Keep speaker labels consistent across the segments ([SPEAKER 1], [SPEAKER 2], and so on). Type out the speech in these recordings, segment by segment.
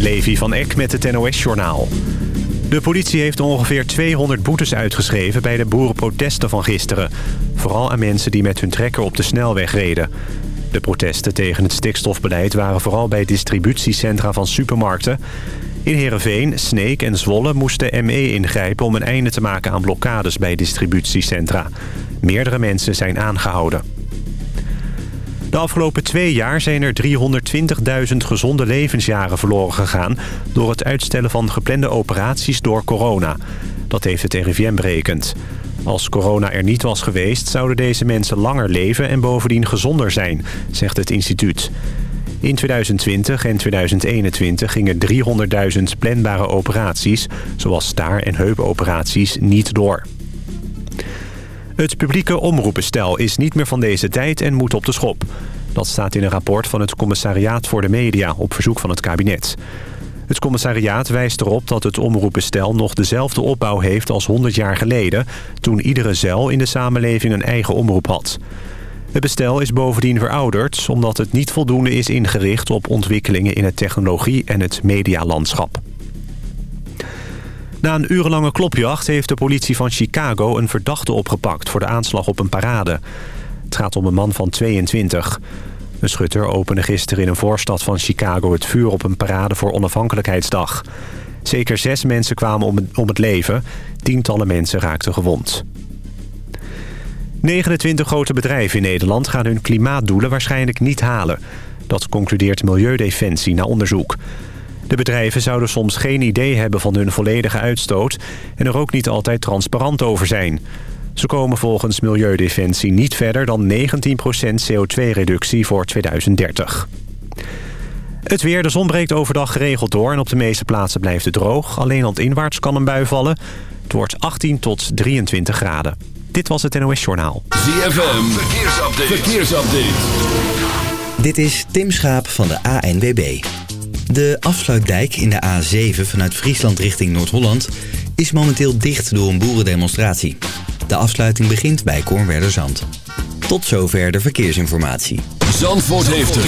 [SPEAKER 1] Levi van Eck met het NOS-journaal. De politie heeft ongeveer 200 boetes uitgeschreven bij de boerenprotesten van gisteren. Vooral aan mensen die met hun trekker op de snelweg reden. De protesten tegen het stikstofbeleid waren vooral bij distributiecentra van supermarkten. In Heerenveen, Sneek en Zwolle moest de ME ingrijpen om een einde te maken aan blokkades bij distributiecentra. Meerdere mensen zijn aangehouden. De afgelopen twee jaar zijn er 320.000 gezonde levensjaren verloren gegaan... door het uitstellen van geplande operaties door corona. Dat heeft het RIVM berekend. Als corona er niet was geweest, zouden deze mensen langer leven en bovendien gezonder zijn, zegt het instituut. In 2020 en 2021 gingen 300.000 planbare operaties, zoals staar- en heupoperaties, niet door. Het publieke omroepenstel is niet meer van deze tijd en moet op de schop. Dat staat in een rapport van het Commissariaat voor de Media op verzoek van het kabinet. Het commissariaat wijst erop dat het omroepenstel nog dezelfde opbouw heeft als 100 jaar geleden... toen iedere zeil in de samenleving een eigen omroep had. Het bestel is bovendien verouderd omdat het niet voldoende is ingericht op ontwikkelingen in het technologie- en het medialandschap. Na een urenlange klopjacht heeft de politie van Chicago een verdachte opgepakt voor de aanslag op een parade. Het gaat om een man van 22. Een schutter opende gisteren in een voorstad van Chicago het vuur op een parade voor onafhankelijkheidsdag. Zeker zes mensen kwamen om het leven. Tientallen mensen raakten gewond. 29 grote bedrijven in Nederland gaan hun klimaatdoelen waarschijnlijk niet halen. Dat concludeert Milieudefensie na onderzoek. De bedrijven zouden soms geen idee hebben van hun volledige uitstoot... en er ook niet altijd transparant over zijn. Ze komen volgens Milieudefensie niet verder dan 19% CO2-reductie voor 2030. Het weer, de zon breekt overdag geregeld door... en op de meeste plaatsen blijft het droog. Alleen landinwaarts kan een bui vallen. Het wordt 18 tot 23 graden. Dit was het NOS Journaal.
[SPEAKER 2] ZFM, verkeersupdate. verkeersupdate.
[SPEAKER 3] Dit is Tim Schaap van de ANWB. De afsluitdijk in de A7 vanuit Friesland richting Noord-Holland... is momenteel dicht door een boerendemonstratie. De afsluiting begint bij Kornwerderzand. Tot zover de verkeersinformatie.
[SPEAKER 2] Zandvoort heeft het.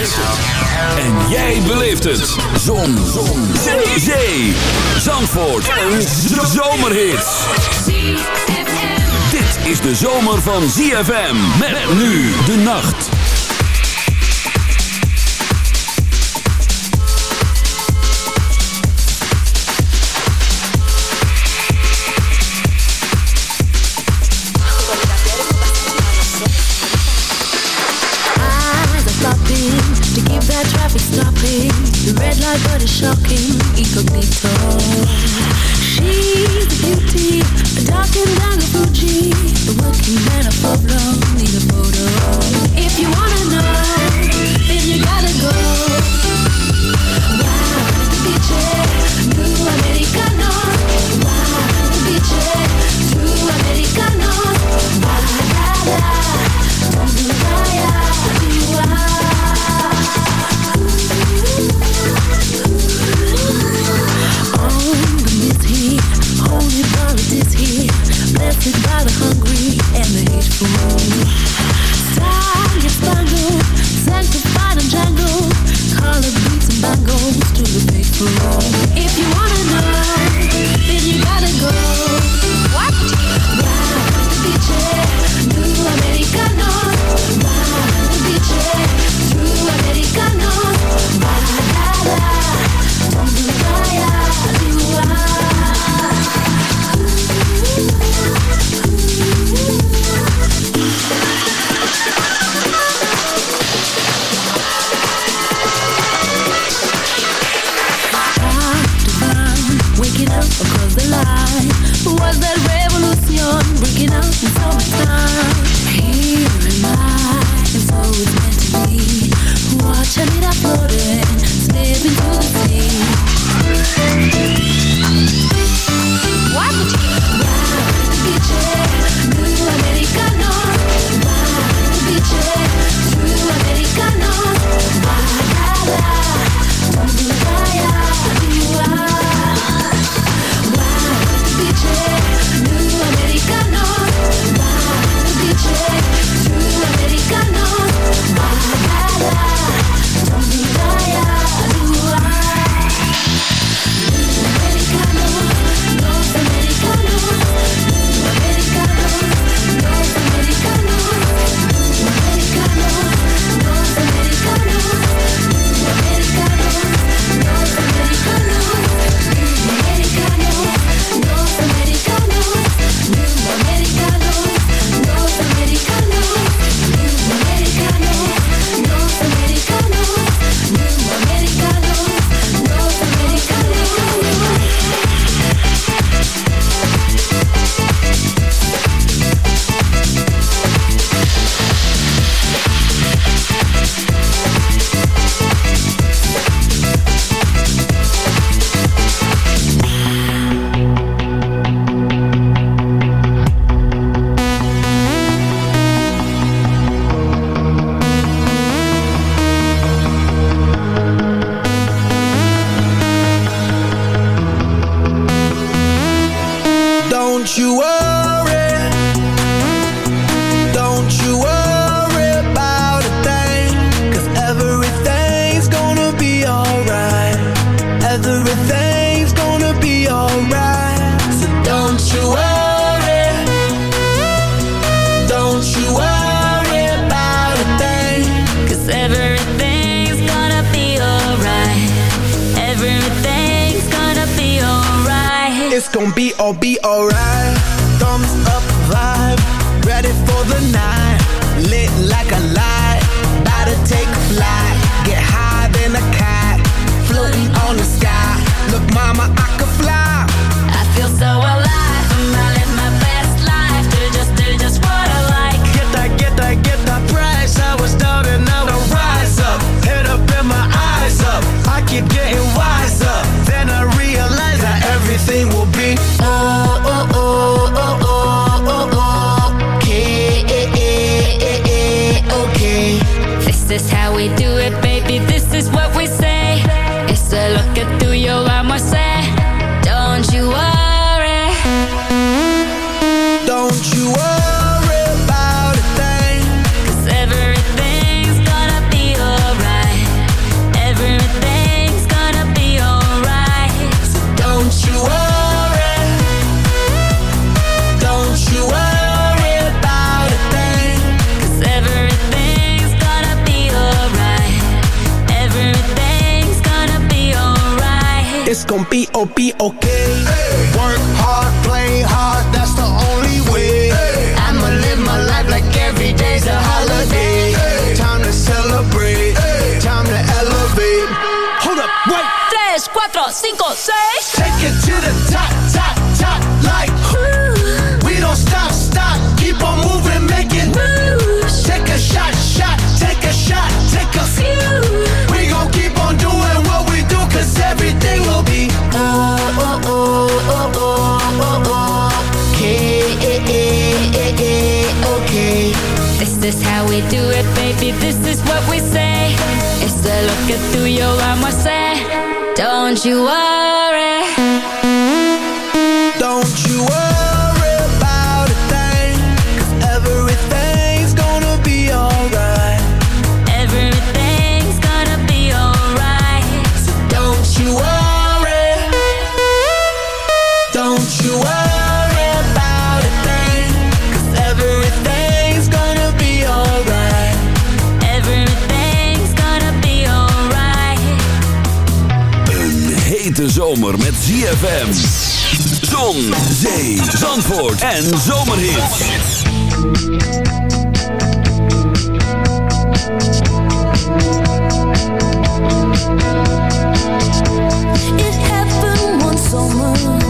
[SPEAKER 2] En jij beleeft het. Zon. Zon. Zee. Zee. Zandvoort. Een zomerhit. Dit is de zomer van ZFM. Met nu de nacht.
[SPEAKER 4] Shocking Incognito. She's the beauty A dark and dagger Fuji The working man of Pablo Need a photo. If you wanna know
[SPEAKER 5] Ooh. Con P O P O K get
[SPEAKER 6] through your
[SPEAKER 5] life,
[SPEAKER 6] I say, don't you worry.
[SPEAKER 7] zomer met ZFM. Zon, zee, zandvoort en zomerhit.
[SPEAKER 4] It happened one summer.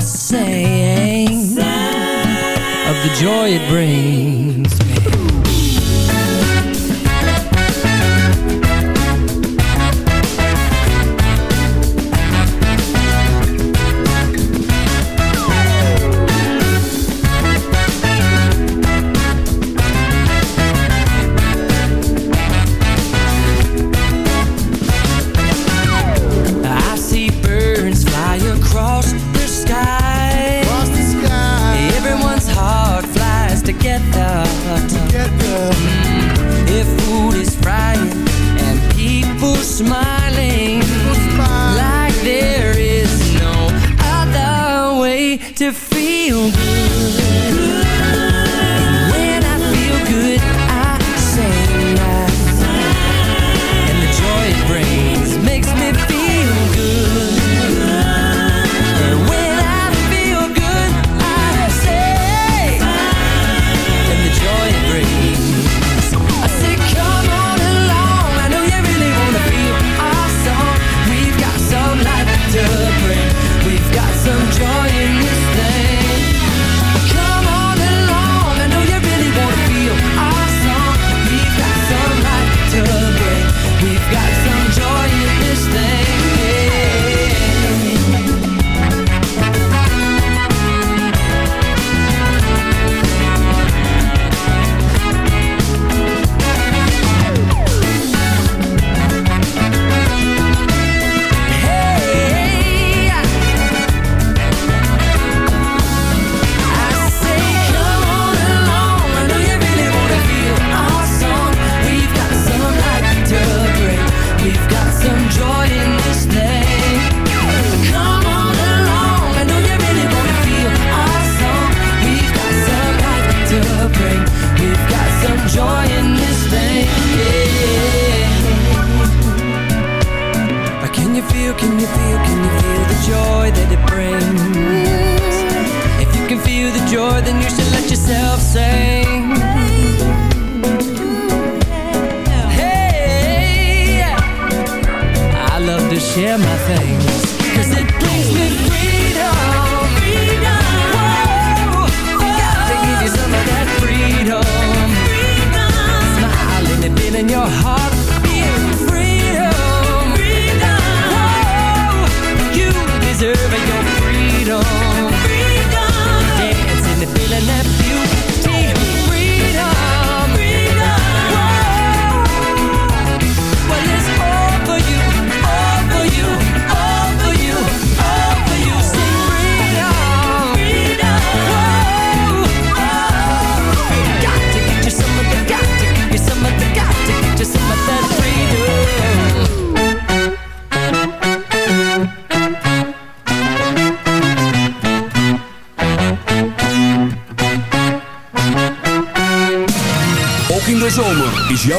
[SPEAKER 5] saying, of the joy it brings.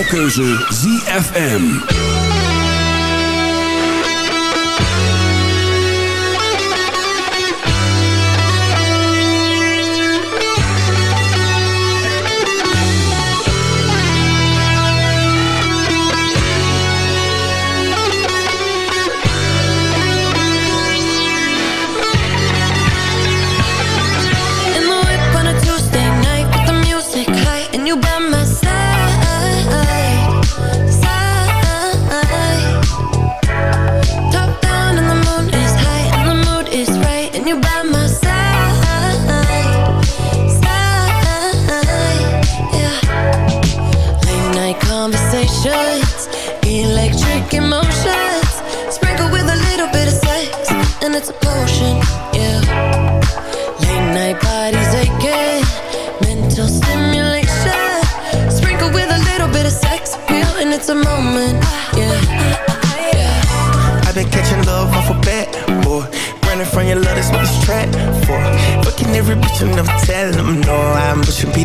[SPEAKER 4] keuze ZFM.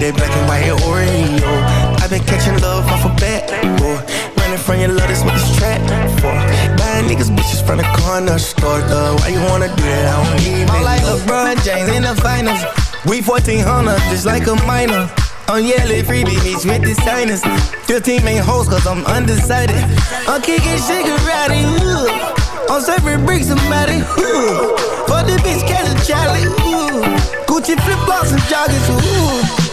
[SPEAKER 5] That black and white Oreo. I've been catching love off a bat, boy. Running from your love, that's what it's trapped for. Buying niggas bitches from the corner store, though. Why you wanna do that? I don't need it. I'm like LeBron James in the finals. We 1400, just like a minor. I'm yelling freebie bitch with the signers. 15 main hoes cause I'm undecided. I'm kicking shigarati, ooh. I'm serving bricks somebody, ooh. For the bitch, catch a Charlie, ooh. Gucci flip flops and joggers, ooh.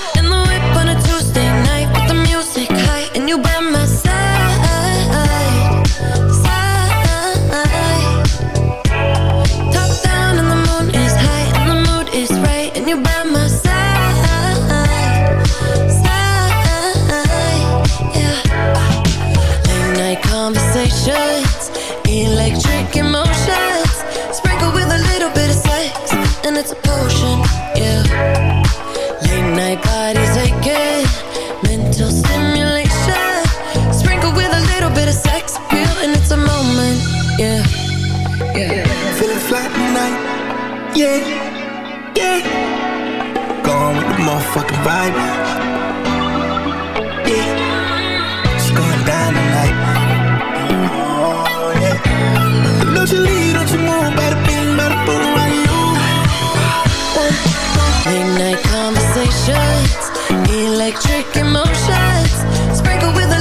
[SPEAKER 4] Yeah, yeah.
[SPEAKER 5] Gone with the motherfucking vibe, yeah. It's going down tonight, oh yeah. Don't you leave, don't you move, boom, how you?
[SPEAKER 4] Late night conversations, electric emotions, sprinkled with a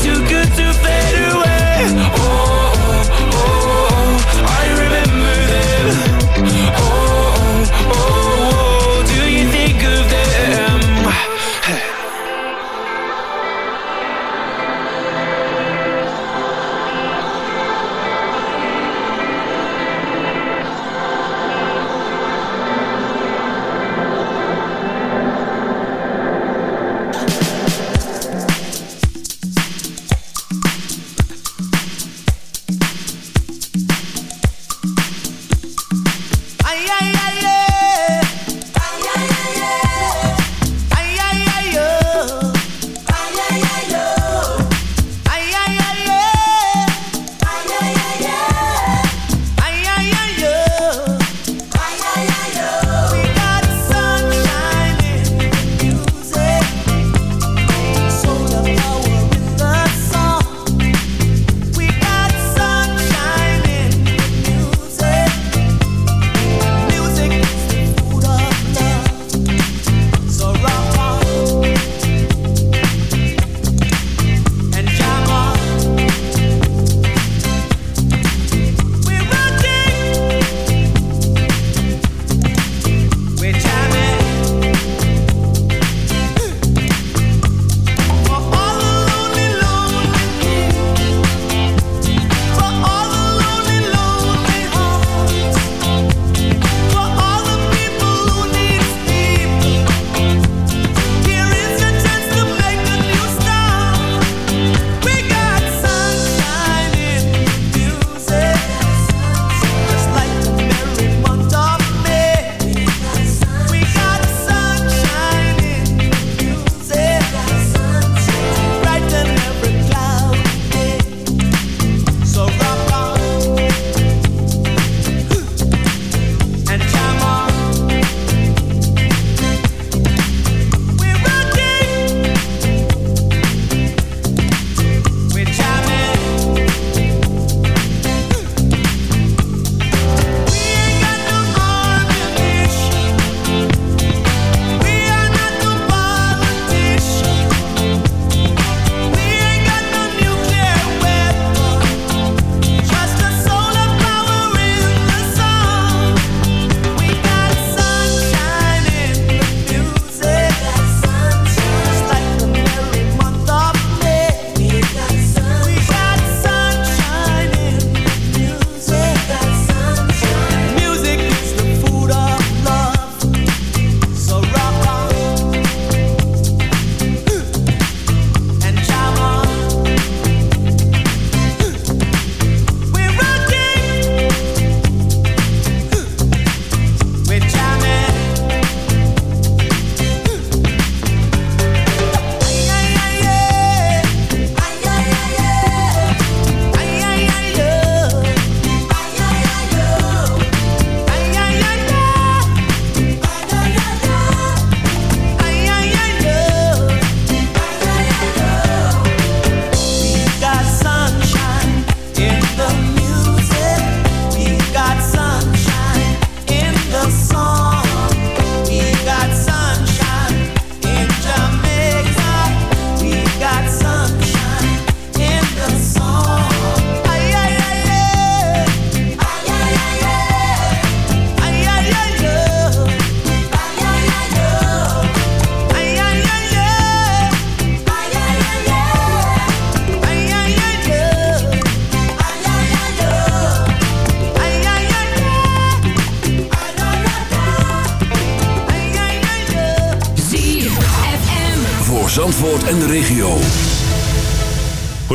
[SPEAKER 8] Too good to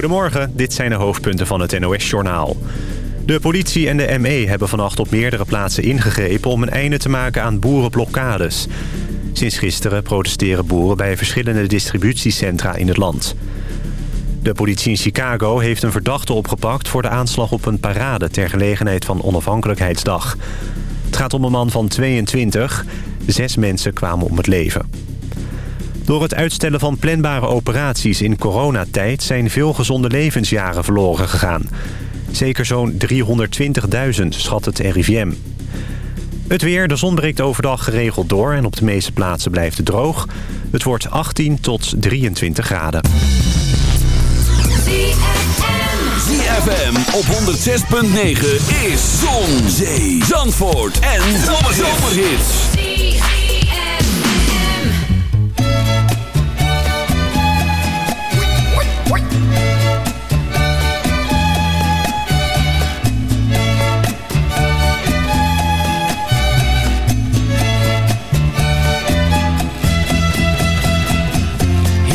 [SPEAKER 1] Goedemorgen, dit zijn de hoofdpunten van het NOS-journaal. De politie en de ME hebben vannacht op meerdere plaatsen ingegrepen... om een einde te maken aan boerenblokkades. Sinds gisteren protesteren boeren bij verschillende distributiecentra in het land. De politie in Chicago heeft een verdachte opgepakt... voor de aanslag op een parade ter gelegenheid van Onafhankelijkheidsdag. Het gaat om een man van 22. Zes mensen kwamen om het leven. Door het uitstellen van planbare operaties in coronatijd... zijn veel gezonde levensjaren verloren gegaan. Zeker zo'n 320.000, schat het RIVM. Het weer, de zon breekt overdag geregeld door... en op de meeste plaatsen blijft het droog. Het wordt 18 tot 23 graden.
[SPEAKER 2] ZFM op 106.9 is Zon, Zee, Zandvoort en Zomerhits.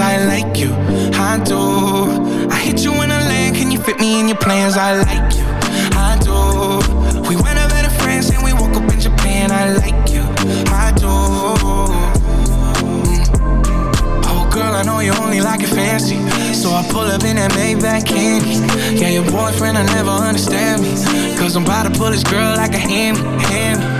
[SPEAKER 8] I like you, I do. I hit you in a land, can you fit me in your plans? I like you, I do. We went over to France and we woke up in Japan, I like you, I do. Oh girl, I know you only like it fancy, so I pull up in that Maybach candy. Yeah, your boyfriend, I never understand me, cause I'm about to pull this girl like a hammy, hammy.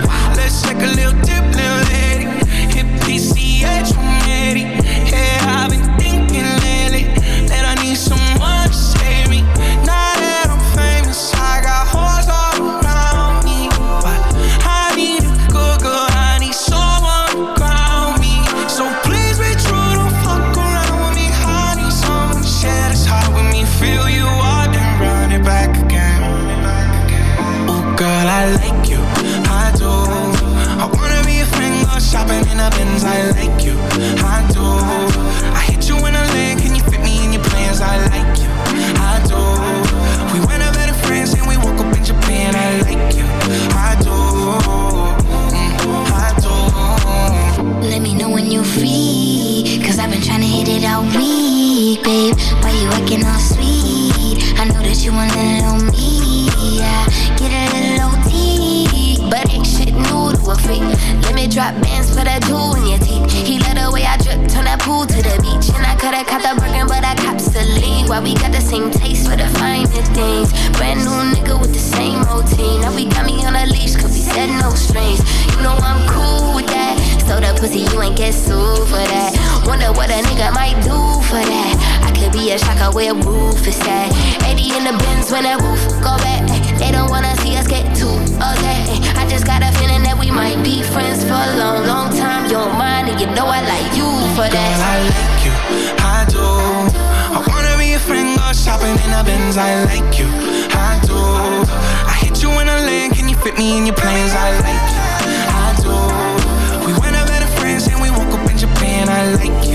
[SPEAKER 6] Babe. Why you acting all sweet? I know that you want a little me. Yeah, get a little OT. But ain't shit new to a freak. Let me drop bands for that jewel in your teeth. He let the way I drip, turn that pool to the beach. And I could've caught the Birkin, but I cops the lead. Why we got the same taste for the finer things. Brand new nigga with the same routine. Now we got me on a leash, cause we said no strings. You know I'm cool with that. So the pussy, you ain't get sued for that. Wonder what a nigga I could a shocker where roof is at. 80 in the bins when that roof go back. They don't wanna see us get too okay. I just got a feeling that we might be friends for a long, long time. You don't mind, and you know I like you for
[SPEAKER 8] Girl,
[SPEAKER 6] that.
[SPEAKER 8] I like you, I do. I wanna be a friend, go shopping in a Benz. I like you, I do. I hit you in a lane, can you fit me in your plans? I like you, I do. We went over to France and we woke up in Japan. I like you,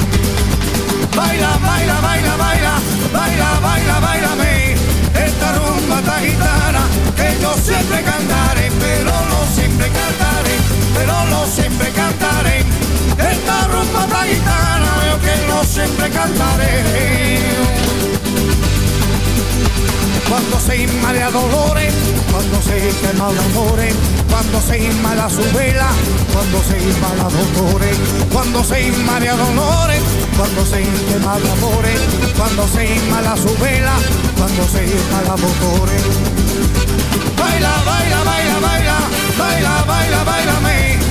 [SPEAKER 9] Siempre cantaré. Cuando se inmala dolores, cuando se quema de amores, cuando se inmala su vela, cuando se inmala dolores, cuando se inmala dolores, cuando se quema de amores, cuando se inmala su vela, cuando se inmala dolores. Baila, baila, baila, baila, baila, baila, bailame,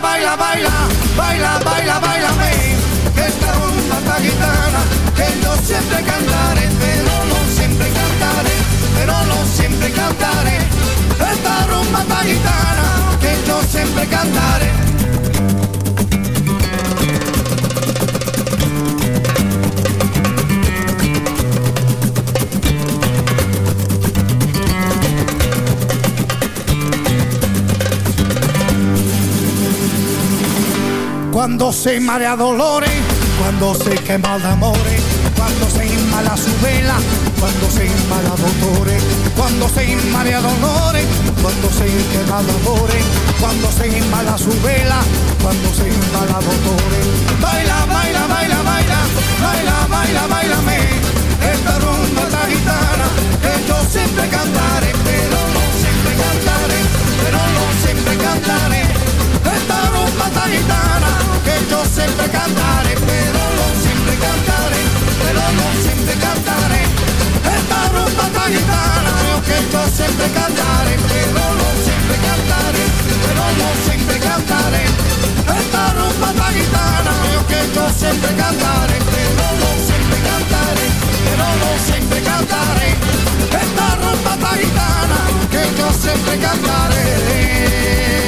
[SPEAKER 9] Baila, baila, baila, baila, baila, baila, esta rumba esta gitana que yo siempre cantaré, pero no siempre cantaré, pero no siempre cantaré, esta rumba esta gitana que yo siempre cantaré. Cuando se marea dolores, cuando se quema de amores, cuando se inmala su vela, cuando se inmala dolores, cuando se inmala dolores, cuando se quema de amores, cuando se inmala su vela, cuando se inmala dolores. Baila, baila, baila, baila, baila, baila, baila, me, esta rumba esta gitana, que yo siempre cantaré, pero no siempre cantaré, pero no siempre cantaré, esta gitana, que yo siempre cantaré, pero no siempre cantaré, pero no siempre cantaré, esta rumba esta gitana, que yo siempre cantaré, pero no siempre cantaré, pero no siempre cantaré, esta rumba esta gitana, que yo siempre cantaré, pero no siempre cantaré, pero no siempre cantaré, esta rumba esta gitana, que yo siempre cantaré.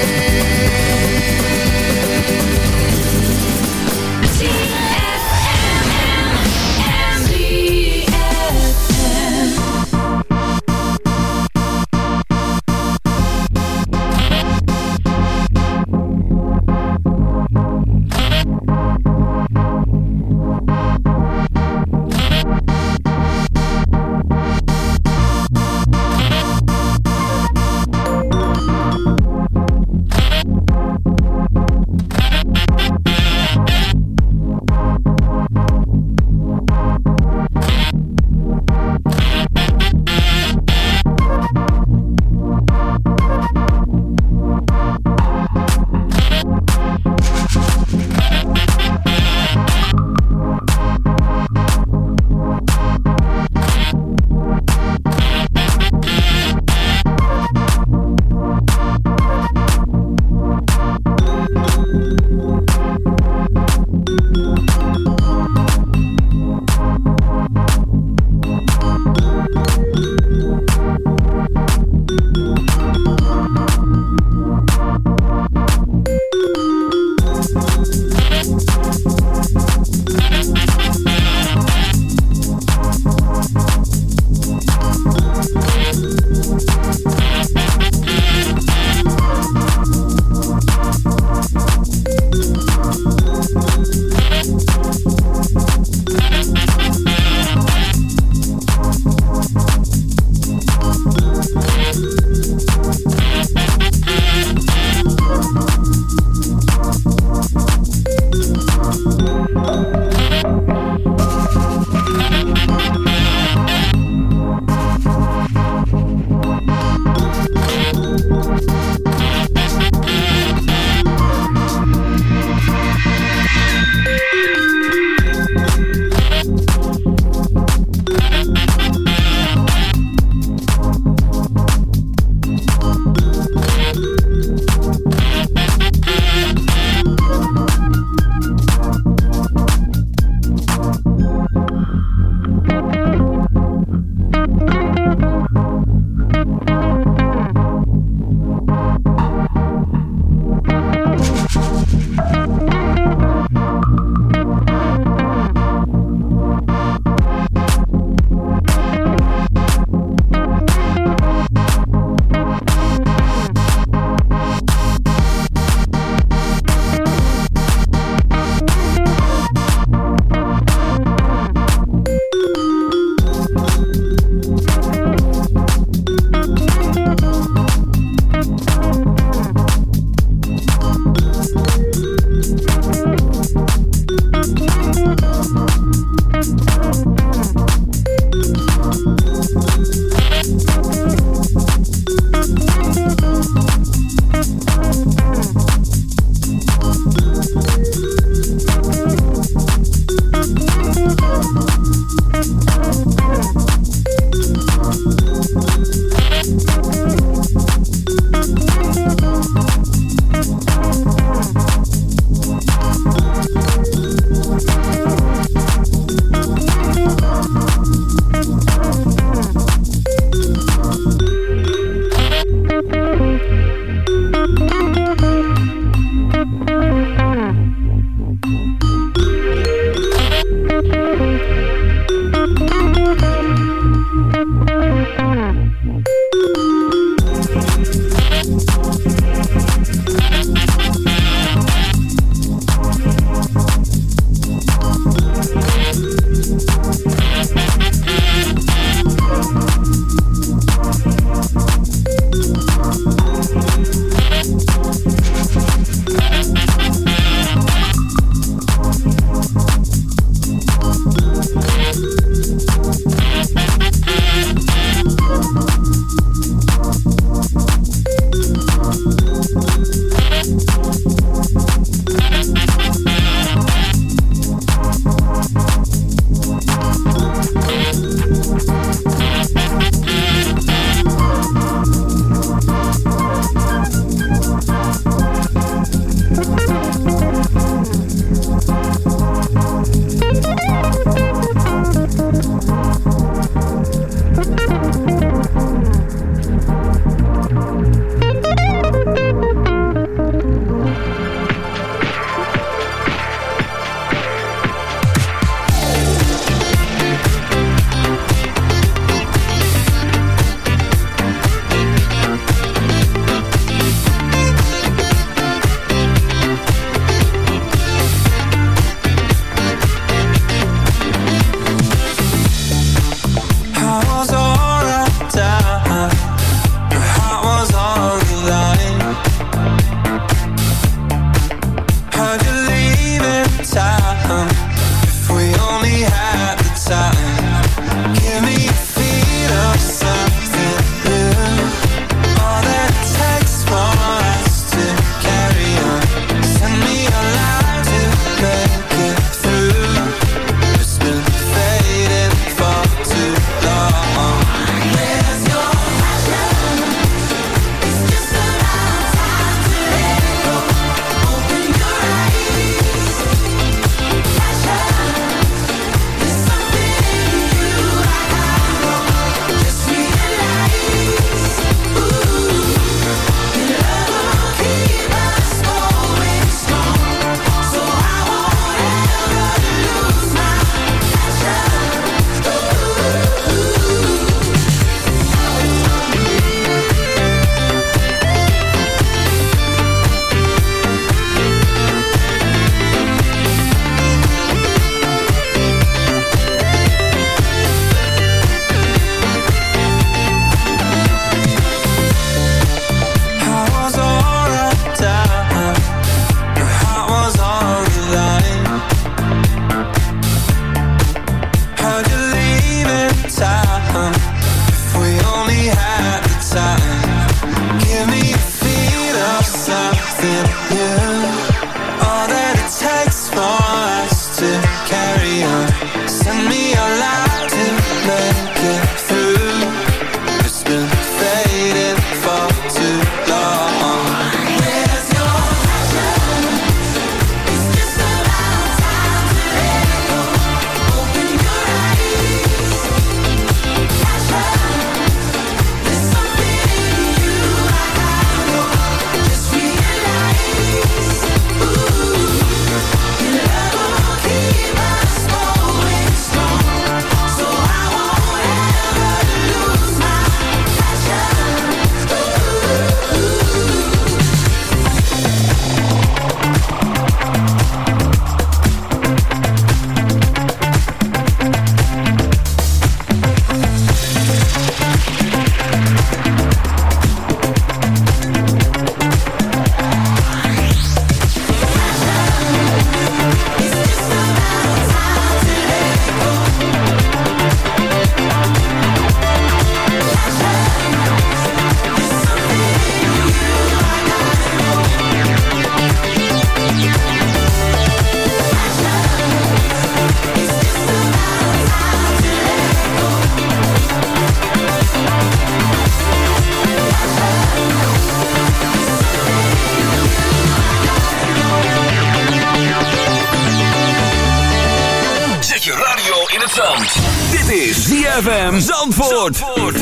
[SPEAKER 5] ZFM Zandvoort.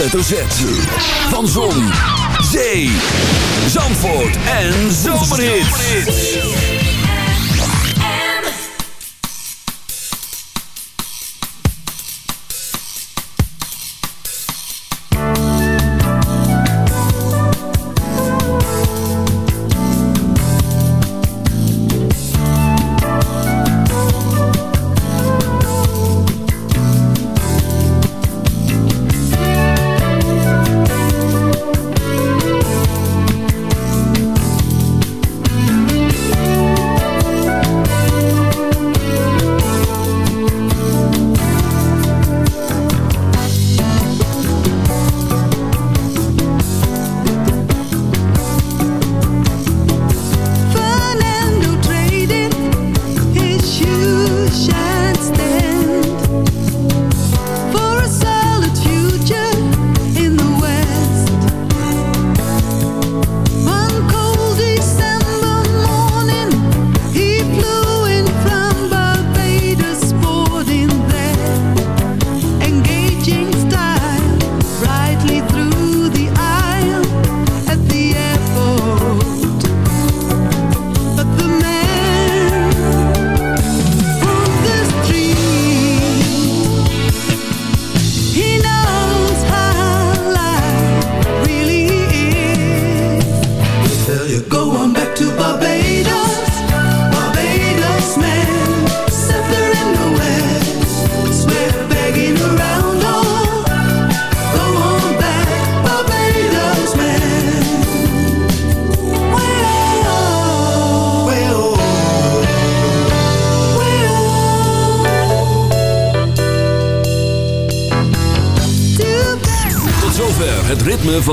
[SPEAKER 2] hoofdletter Z